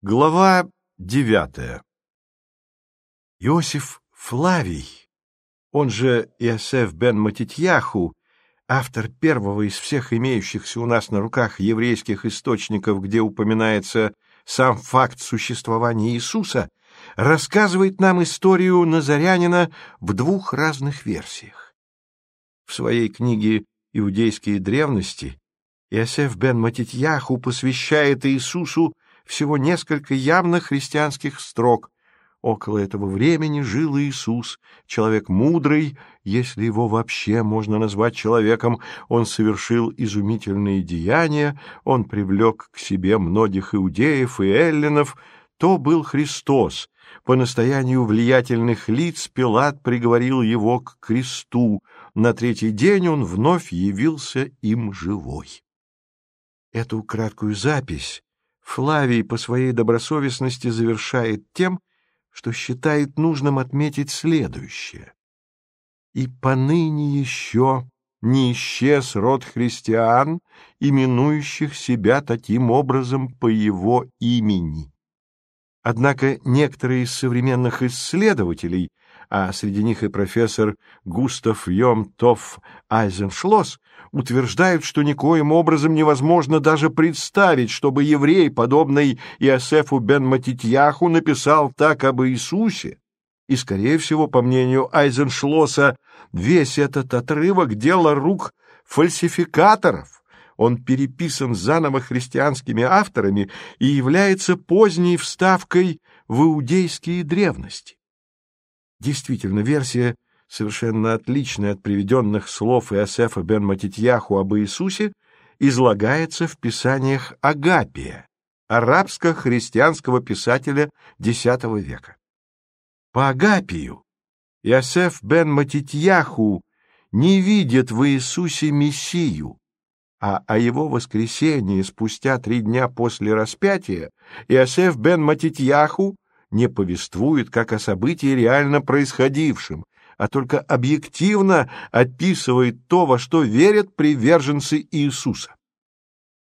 Глава девятая Иосиф Флавий, он же Иосеф бен Матитьяху, автор первого из всех имеющихся у нас на руках еврейских источников, где упоминается сам факт существования Иисуса, рассказывает нам историю Назарянина в двух разных версиях. В своей книге «Иудейские древности» Иосиф бен Матитьяху посвящает Иисусу всего несколько явно христианских строк. Около этого времени жил Иисус, человек мудрый, если его вообще можно назвать человеком. Он совершил изумительные деяния, он привлек к себе многих иудеев и эллинов. То был Христос. По настоянию влиятельных лиц Пилат приговорил его к кресту. На третий день он вновь явился им живой. Эту краткую запись Флавий по своей добросовестности завершает тем, что считает нужным отметить следующее. «И поныне еще не исчез род христиан, именующих себя таким образом по его имени». Однако некоторые из современных исследователей а среди них и профессор Густав Йом Тофф Айзеншлосс, утверждают, что никоим образом невозможно даже представить, чтобы еврей, подобный Иосефу бен Матитьяху, написал так об Иисусе. И, скорее всего, по мнению Айзеншлосса, весь этот отрывок — дело рук фальсификаторов. Он переписан заново христианскими авторами и является поздней вставкой в иудейские древности. Действительно, версия, совершенно отличная от приведенных слов Иосифа бен Матитьяху об Иисусе, излагается в писаниях Агапия, арабско-христианского писателя X века. По Агапию Иосиф бен Матитьяху не видит в Иисусе Мессию, а о его воскресении спустя три дня после распятия Иосиф бен Матитьяху не повествует как о событии реально происходившем, а только объективно описывает то, во что верят приверженцы Иисуса.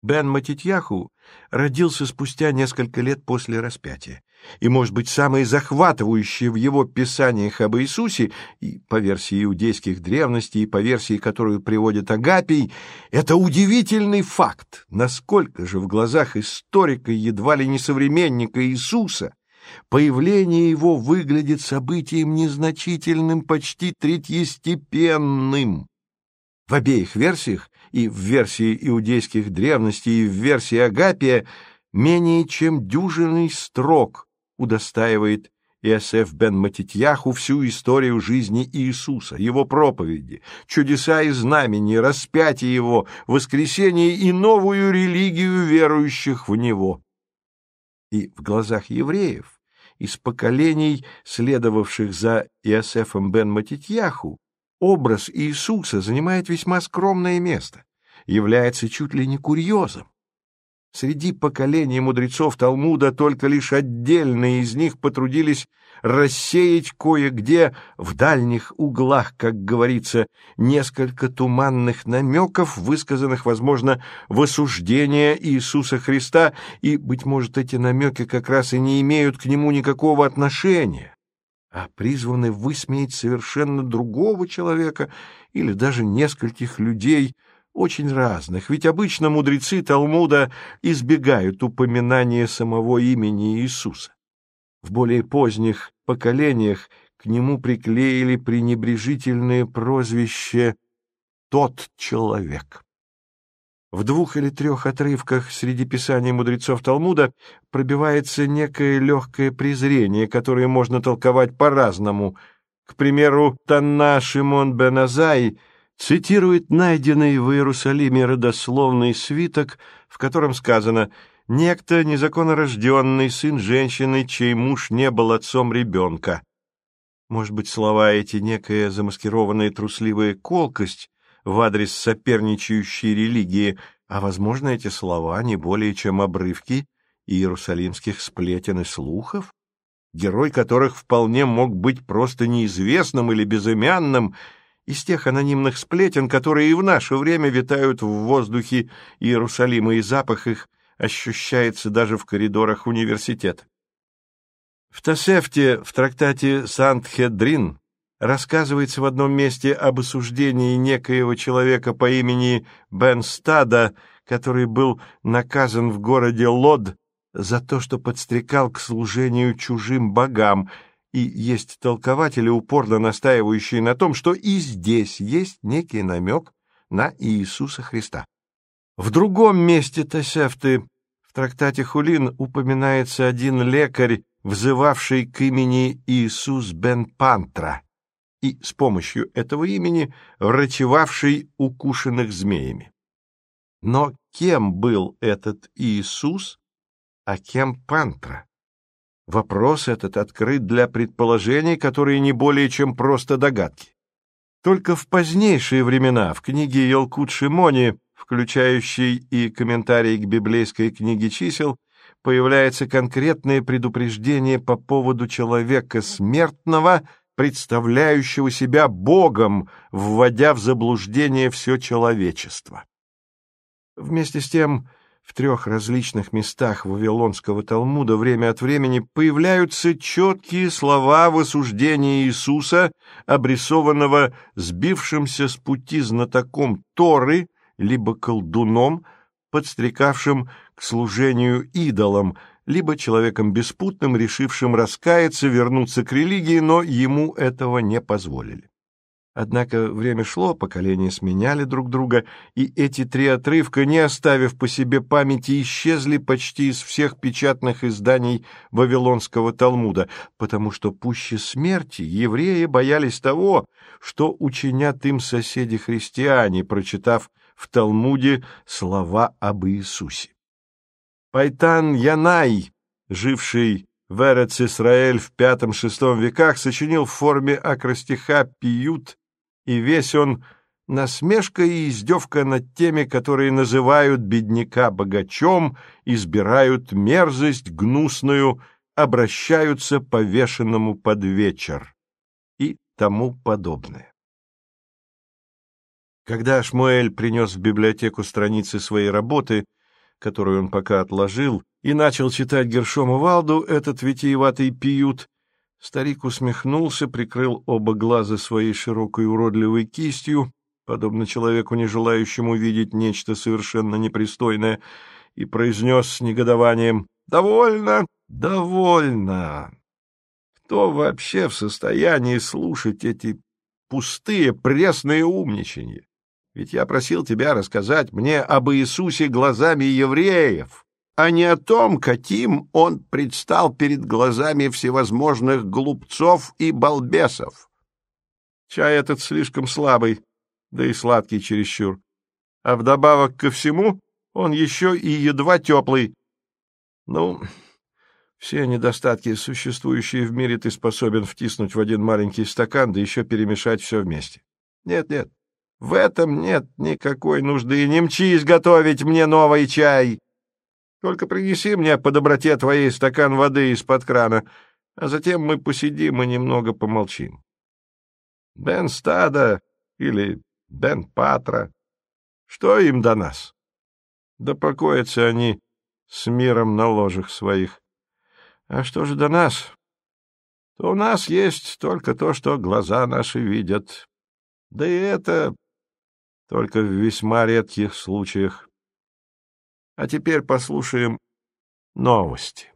Бен Матитьяху родился спустя несколько лет после распятия, и, может быть, самое захватывающее в его писаниях об Иисусе, и по версии иудейских древностей, и по версии, которую приводит Агапий, это удивительный факт, насколько же в глазах историка, едва ли не современника Иисуса, Появление его выглядит событием незначительным, почти третьестепенным. В обеих версиях, и в версии иудейских древностей, и в версии Агапия, менее чем дюжиный строк удостаивает Иосиф бен Матитьяху всю историю жизни Иисуса, его проповеди, чудеса и знамения, распятие его, воскресение и новую религию верующих в него. И в глазах евреев из поколений, следовавших за Иосифом бен Матитьяху, образ Иисуса занимает весьма скромное место, является чуть ли не курьезом. Среди поколений мудрецов Талмуда только лишь отдельные из них потрудились рассеять кое-где в дальних углах, как говорится, несколько туманных намеков, высказанных, возможно, в осуждение Иисуса Христа, и, быть может, эти намеки как раз и не имеют к нему никакого отношения, а призваны высмеять совершенно другого человека или даже нескольких людей – очень разных, ведь обычно мудрецы Талмуда избегают упоминания самого имени Иисуса. В более поздних поколениях к нему приклеили пренебрежительное прозвище «тот человек». В двух или трех отрывках среди писаний мудрецов Талмуда пробивается некое легкое презрение, которое можно толковать по-разному. К примеру, Танна Шимон бен Азай — цитирует найденный в Иерусалиме родословный свиток, в котором сказано «Некто незаконнорожденный сын женщины, чей муж не был отцом ребенка». Может быть, слова эти некая замаскированная трусливая колкость в адрес соперничающей религии, а, возможно, эти слова не более чем обрывки иерусалимских сплетен и слухов, герой которых вполне мог быть просто неизвестным или безымянным, из тех анонимных сплетен, которые и в наше время витают в воздухе Иерусалима, и запах их ощущается даже в коридорах университета. В Тосефте, в трактате Сантхедрин, рассказывается в одном месте об осуждении некоего человека по имени Бен Стада, который был наказан в городе Лод за то, что подстрекал к служению чужим богам, и есть толкователи, упорно настаивающие на том, что и здесь есть некий намек на Иисуса Христа. В другом месте Тосефты, в трактате Хулин, упоминается один лекарь, взывавший к имени Иисус бен Пантра, и с помощью этого имени врачевавший укушенных змеями. Но кем был этот Иисус, а кем Пантра? Вопрос этот открыт для предположений, которые не более чем просто догадки. Только в позднейшие времена в книге Елкут Шимони, включающей и комментарии к библейской книге чисел, появляется конкретное предупреждение по поводу человека смертного, представляющего себя Богом, вводя в заблуждение все человечество. Вместе с тем, в трех различных местах Вавилонского Талмуда время от времени появляются четкие слова в осуждении Иисуса, обрисованного сбившимся с пути знатоком Торы, либо колдуном, подстрекавшим к служению идолам, либо человеком беспутным, решившим раскаяться, вернуться к религии, но ему этого не позволили. Однако время шло, поколения сменяли друг друга, и эти три отрывка, не оставив по себе памяти, исчезли почти из всех печатных изданий Вавилонского Талмуда, потому что пуще смерти евреи боялись того, что учинят им соседи-христиане, прочитав в Талмуде слова об Иисусе. Пайтан Янай, живший в Эрец-Исраэль в V-VI веках, сочинил в форме акростиха «Пиют» и весь он насмешка и издевка над теми, которые называют бедняка богачом, избирают мерзость гнусную, обращаются повешенному под вечер и тому подобное. Когда Шмуэль принес в библиотеку страницы своей работы, которую он пока отложил, и начал читать Гершома Валду этот витиеватый пиют, Старик усмехнулся, прикрыл оба глаза своей широкой уродливой кистью, подобно человеку, не желающему видеть нечто совершенно непристойное, и произнес с негодованием «Довольно, довольно! Кто вообще в состоянии слушать эти пустые пресные умничанья? Ведь я просил тебя рассказать мне об Иисусе глазами евреев» а не о том, каким он предстал перед глазами всевозможных глупцов и балбесов. Чай этот слишком слабый, да и сладкий чересчур. А вдобавок ко всему он еще и едва теплый. Ну, все недостатки, существующие в мире, ты способен втиснуть в один маленький стакан, да еще перемешать все вместе. Нет-нет, в этом нет никакой нужды, не мчись готовить мне новый чай. Только принеси мне по доброте твоей стакан воды из-под крана, а затем мы посидим и немного помолчим. Бен Стада или Бен Патра, что им до нас? Да покоятся они с миром на ложах своих. А что же до нас? То у нас есть только то, что глаза наши видят. Да и это только в весьма редких случаях. А теперь послушаем новости.